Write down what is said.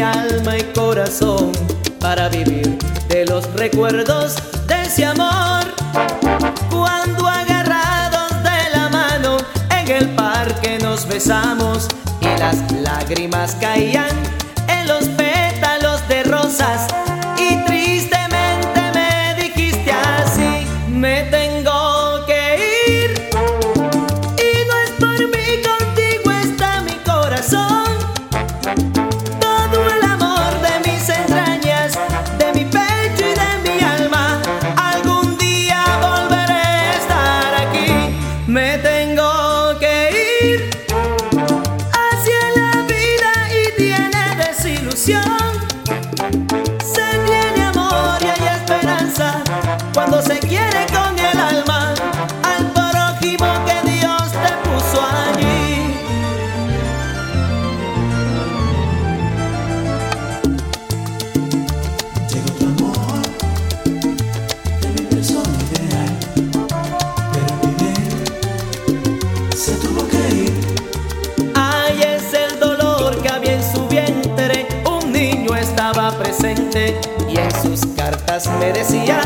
alma y corazón para vivir de los recuerdos de ese amor. Cuando agarrados de la mano en el parque nos besamos y las lágrimas caían en los canción. y en sus cartas me decía